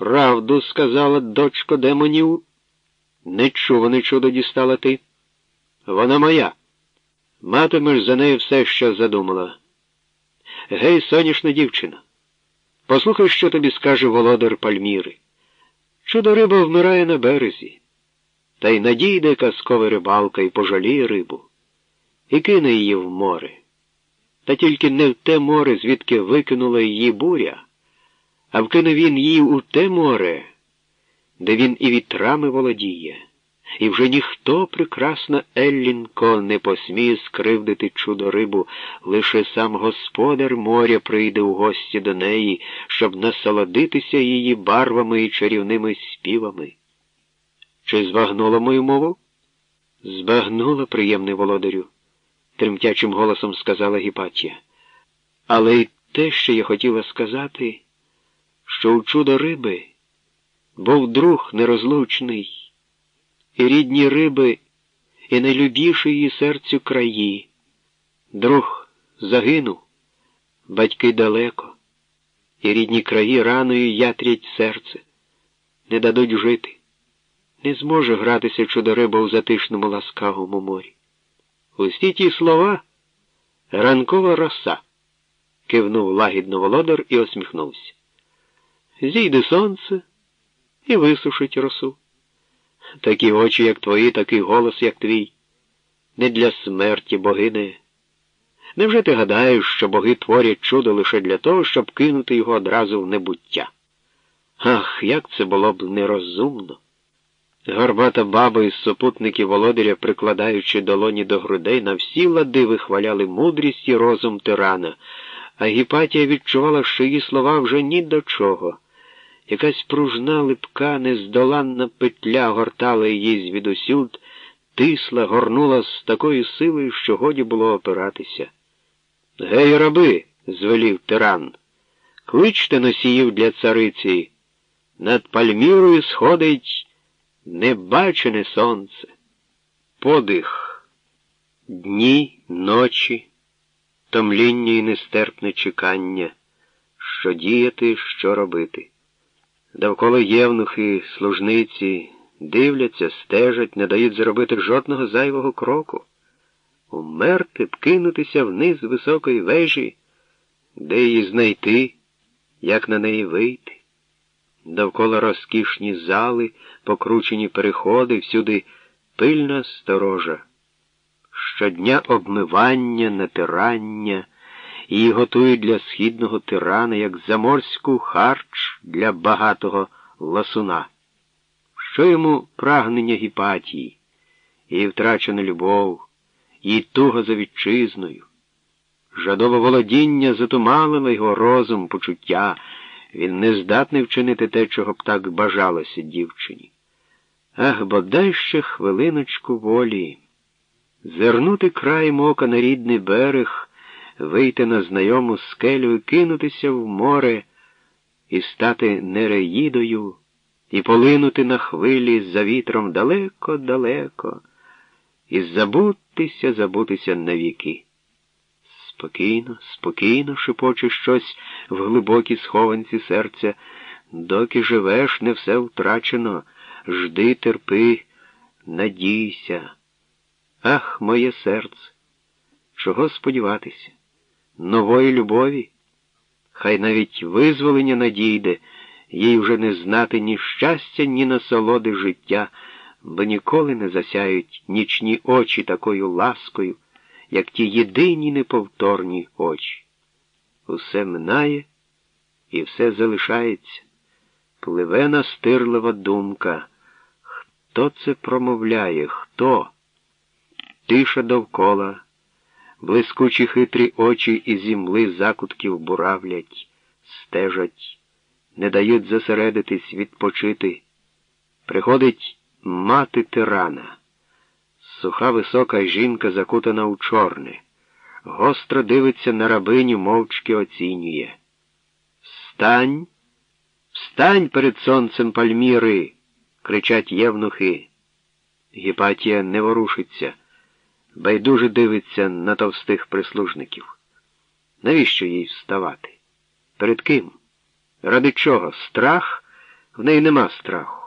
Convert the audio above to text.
Правду сказала дочко демонів. Нечуване чудо дістала ти. Вона моя. Матимеш за нею все, що задумала. Гей, соняшна дівчина. Послухай, що тобі скаже володар Пальміри. Чудо риба вмирає на березі, та й надійде казкова рибалка і пожаліє рибу, і кине її в море. Та тільки не в те море, звідки викинула її буря, а вкине він її у те море, де він і вітрами володіє, і вже ніхто, прекрасна Еллінко, не посміє скривдити чудо рибу, лише сам господар моря прийде у гості до неї, щоб насолодитися її барвами і чарівними співами. Чи збагнула мою мову? Збагнула, приємний володарю тремтячим голосом сказала Гіпатія. Але й те, що я хотіла сказати, що у чудо риби був друг нерозлучний, і рідні риби, і найлюбіші її серцю краї. Друг загинув, батьки далеко, і рідні краї раною ятрять серце, не дадуть жити. Не зможе гратися чудо риба у затишному ласкавому морі. Усі ті слова ранкова роса, кивнув лагідно володар і осміхнувся. Зійде сонце і висушить росу. Такі очі, як твої, такий голос, як твій. Не для смерті богине. Невже ти гадаєш, що боги творять чудо лише для того, щоб кинути його одразу в небуття? Ах, як це було б нерозумно! Горбата баба із супутників володаря, прикладаючи долоні до грудей, на всі лади вихваляли мудрість і розум тирана, а Гіпатія відчувала, що її слова вже ні до чого. Якась пружна липка, нездоланна петля гортала її звідусюд, тисла, горнула з такою силою, що годі було опиратися. Гей, раби, звелів тиран, кличте носіїв для цариці. Над Пальмірою сходить небачене сонце, подих, дні, ночі, томління і нестерпне чекання, що діяти, що робити. Довкола євнухи, служниці дивляться, стежать, не дають зробити жодного зайвого кроку, умерти, б кинутися вниз високої вежі, де її знайти, як на неї вийти довкола розкішні зали, покручені переходи, всюди пильна сторожа. Щодня обмивання, натирання, її готують для східного тирана, як заморську харч для багатого ласуна. Що йому прагнення гіпатії, її втрачена любов, її туга за вітчизною. Жадове володіння затумалило його розум, почуття. Він не здатний вчинити те, чого б так бажалося дівчині. Ах, бодай ще хвилиночку волі. Зернути краєм ока на рідний берег, вийти на знайому скелю і кинутися в море, і стати нереїдою, і полинути на хвилі за вітром далеко-далеко, і забутися, забутися навіки. Спокійно, спокійно, шепоче щось в глибокій схованці серця. Доки живеш, не все втрачено. Жди, терпи, надійся. Ах, моє серце, чого сподіватися? Нової любові? Хай навіть визволення надійде, їй вже не знати ні щастя, ні насолоди життя, бо ніколи не засяють нічні очі такою ласкою як ті єдині неповторні очі. Усе минає і все залишається. Пливе настирлива думка. Хто це промовляє? Хто? Тиша довкола, блискучі хитрі очі і зімли закутків буравлять, стежать, не дають зосередитись, відпочити. Приходить мати тирана. Суха висока жінка закутана у чорне, гостро дивиться на рабиню, мовчки оцінює. Встань, встань перед сонцем Пальміри, кричать євнухи. Гіпатія не ворушиться, байдуже дивиться на товстих прислужників. Навіщо їй вставати? Перед ким? Ради чого? Страх В неї нема страху.